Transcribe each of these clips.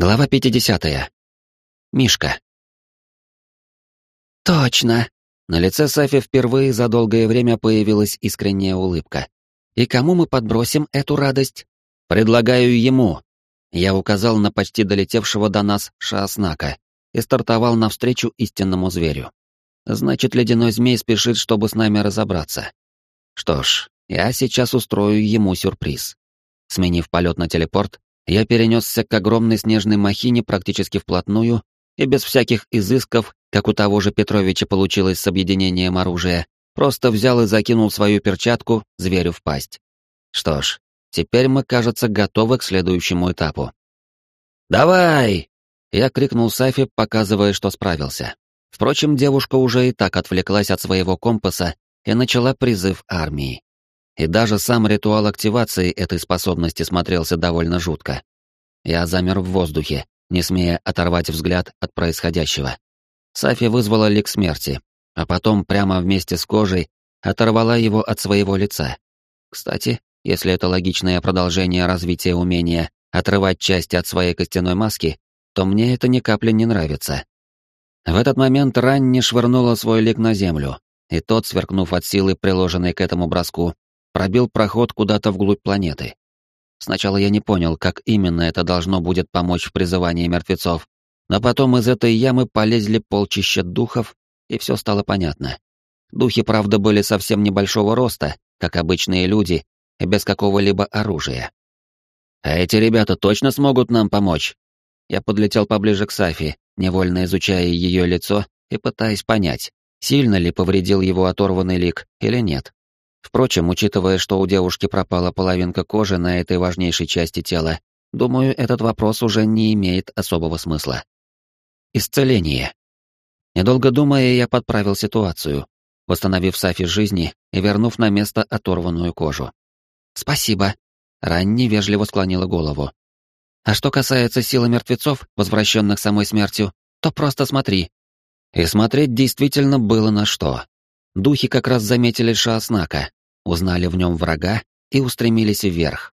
Глава 50. Мишка. Точно. На лице Сафи впервые за долгое время появилась искренняя улыбка. И кому мы подбросим эту радость? Предлагаю ему. Я указал на почти долетевшего до нас Шаоснака и стартовал навстречу истинному зверю. Значит, ледяной змей спешит, чтобы с нами разобраться. Что ж, я сейчас устрою ему сюрприз. Сменив полет на телепорт, я перенесся к огромной снежной махине практически вплотную и без всяких изысков, как у того же Петровича получилось с объединением оружия, просто взял и закинул свою перчатку зверю в пасть. Что ж, теперь мы, кажется, готовы к следующему этапу. «Давай!» — я крикнул Сафи, показывая, что справился. Впрочем, девушка уже и так отвлеклась от своего компаса и начала призыв армии. И даже сам ритуал активации этой способности смотрелся довольно жутко. Я замер в воздухе, не смея оторвать взгляд от происходящего. Сафи вызвала лик смерти, а потом прямо вместе с кожей оторвала его от своего лица. Кстати, если это логичное продолжение развития умения отрывать части от своей костяной маски, то мне это ни капли не нравится. В этот момент Ранни швырнула свой лик на землю, и тот, сверкнув от силы, приложенной к этому броску, пробил проход куда-то вглубь планеты. Сначала я не понял, как именно это должно будет помочь в призывании мертвецов, но потом из этой ямы полезли полчища духов, и все стало понятно. Духи, правда, были совсем небольшого роста, как обычные люди, и без какого-либо оружия. «А эти ребята точно смогут нам помочь?» Я подлетел поближе к Сафи, невольно изучая ее лицо и пытаясь понять, сильно ли повредил его оторванный лик или нет. Впрочем, учитывая, что у девушки пропала половинка кожи на этой важнейшей части тела, думаю, этот вопрос уже не имеет особого смысла. Исцеление. Недолго думая, я подправил ситуацию, восстановив Сафи жизни и вернув на место оторванную кожу. «Спасибо», — Ранни вежливо склонила голову. «А что касается силы мертвецов, возвращенных самой смертью, то просто смотри». И смотреть действительно было на что. Духи как раз заметили Шаоснака, узнали в нем врага и устремились вверх.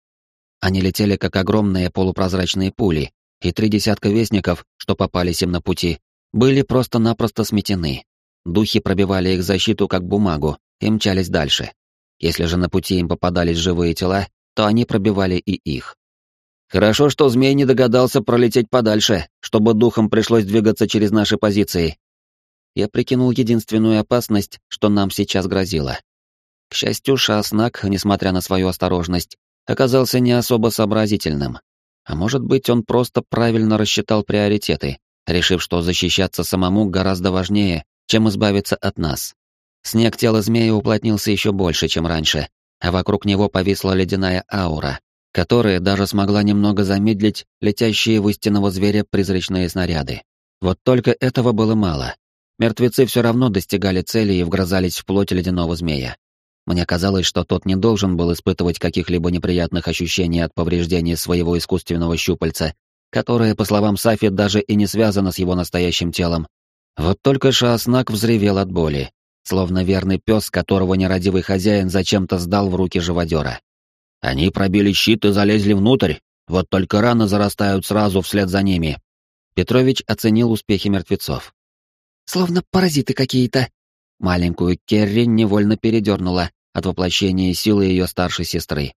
Они летели как огромные полупрозрачные пули, и три десятка вестников, что попались им на пути, были просто-напросто сметены. Духи пробивали их защиту как бумагу и мчались дальше. Если же на пути им попадались живые тела, то они пробивали и их. Хорошо, что змей не догадался пролететь подальше, чтобы духам пришлось двигаться через наши позиции, я прикинул единственную опасность, что нам сейчас грозило. К счастью, Шаснак, несмотря на свою осторожность, оказался не особо сообразительным. А может быть, он просто правильно рассчитал приоритеты, решив, что защищаться самому гораздо важнее, чем избавиться от нас. Снег тела змея уплотнился еще больше, чем раньше, а вокруг него повисла ледяная аура, которая даже смогла немного замедлить летящие в истинного зверя призрачные снаряды. Вот только этого было мало. Мертвецы все равно достигали цели и вгрызались в плоть ледяного змея. Мне казалось, что тот не должен был испытывать каких-либо неприятных ощущений от повреждения своего искусственного щупальца, которое, по словам Сафи, даже и не связано с его настоящим телом. Вот только Шааснак взревел от боли, словно верный пес, которого нерадивый хозяин зачем-то сдал в руки живодера. Они пробили щит и залезли внутрь, вот только раны зарастают сразу вслед за ними. Петрович оценил успехи мертвецов. Словно паразиты какие-то. Маленькую Керри невольно передернула от воплощения силы ее старшей сестры.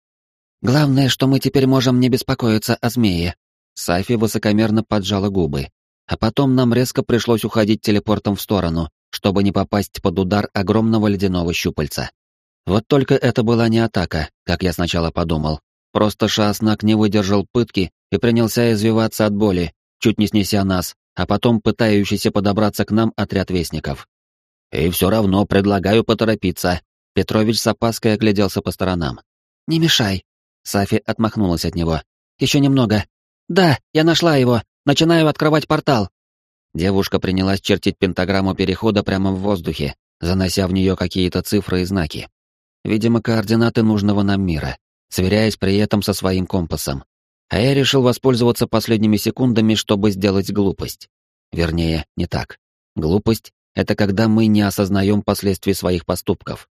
Главное, что мы теперь можем не беспокоиться о змее. Сафи высокомерно поджала губы. А потом нам резко пришлось уходить телепортом в сторону, чтобы не попасть под удар огромного ледяного щупальца. Вот только это была не атака, как я сначала подумал. Просто Шааснак не выдержал пытки и принялся извиваться от боли, чуть не снеся нас, а потом пытающийся подобраться к нам отряд вестников. И все равно предлагаю поторопиться. Петрович с опаской огляделся по сторонам. «Не мешай». Сафи отмахнулась от него. «Еще немного. Да, я нашла его. Начинаю открывать портал». Девушка принялась чертить пентаграмму перехода прямо в воздухе, занося в нее какие-то цифры и знаки. Видимо, координаты нужного нам мира, сверяясь при этом со своим компасом. А я решил воспользоваться последними секундами, чтобы сделать глупость. Вернее, не так. Глупость — это когда мы не осознаем последствий своих поступков.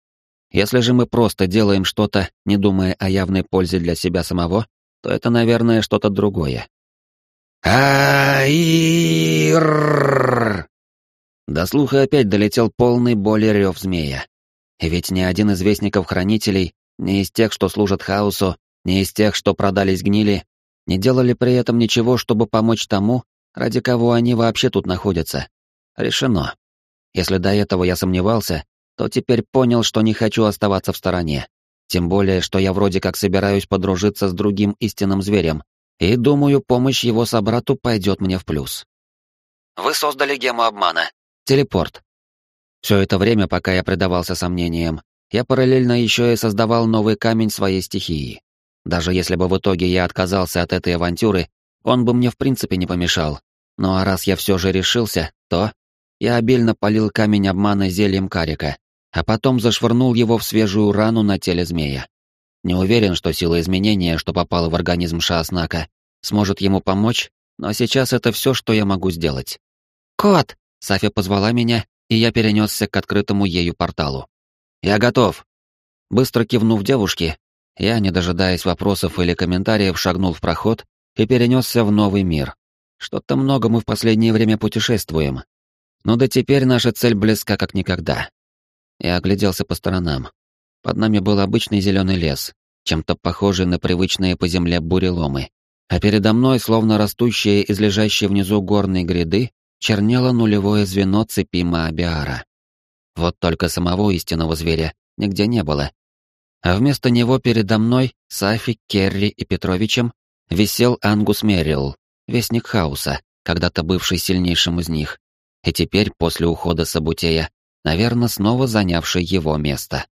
Если же мы просто делаем что-то, не думая о явной пользе для себя самого, то это, наверное, что-то другое. Аир! До слуха опять долетел полный боли рев змея. И ведь ни один из вестников-хранителей, ни из тех, что служат хаосу, ни из тех, что продались гнили, не делали при этом ничего, чтобы помочь тому, ради кого они вообще тут находятся. Решено. Если до этого я сомневался, то теперь понял, что не хочу оставаться в стороне. Тем более, что я вроде как собираюсь подружиться с другим истинным зверем, и думаю, помощь его собрату пойдет мне в плюс. Вы создали гему обмана. Телепорт. Все это время, пока я предавался сомнениям, я параллельно еще и создавал новый камень своей стихии. Даже если бы в итоге я отказался от этой авантюры, он бы мне в принципе не помешал. Ну а раз я все же решился, то... Я обильно полил камень обмана зельем карика, а потом зашвырнул его в свежую рану на теле змея. Не уверен, что сила изменения, что попала в организм Шааснака, сможет ему помочь, но сейчас это все, что я могу сделать. «Кот!» — Сафя позвала меня, и я перенесся к открытому ею порталу. «Я готов!» Быстро кивнув девушке, я, не дожидаясь вопросов или комментариев, шагнул в проход и перенесся в новый мир. Что-то много мы в последнее время путешествуем. Но да теперь наша цель близка как никогда. Я огляделся по сторонам. Под нами был обычный зеленый лес, чем-то похожий на привычные по земле буреломы. А передо мной, словно растущее из лежащей внизу горной гряды, чернело нулевое звено цепи Маабиара. Вот только самого истинного зверя нигде не было, а вместо него передо мной, Сафи, Керри и Петровичем, висел Ангус Мерилл, вестник хаоса, когда-то бывший сильнейшим из них, и теперь, после ухода Сабутея, наверное, снова занявший его место.